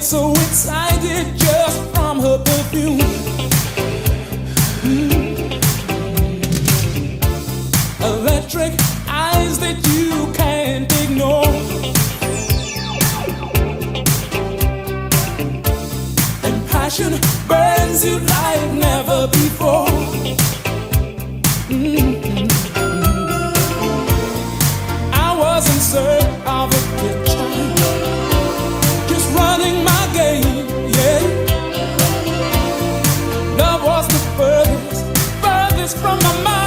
get so excited just from her perfume. Mm. Electric eyes that you can't ignore. And passion burns you like never before. from my mind.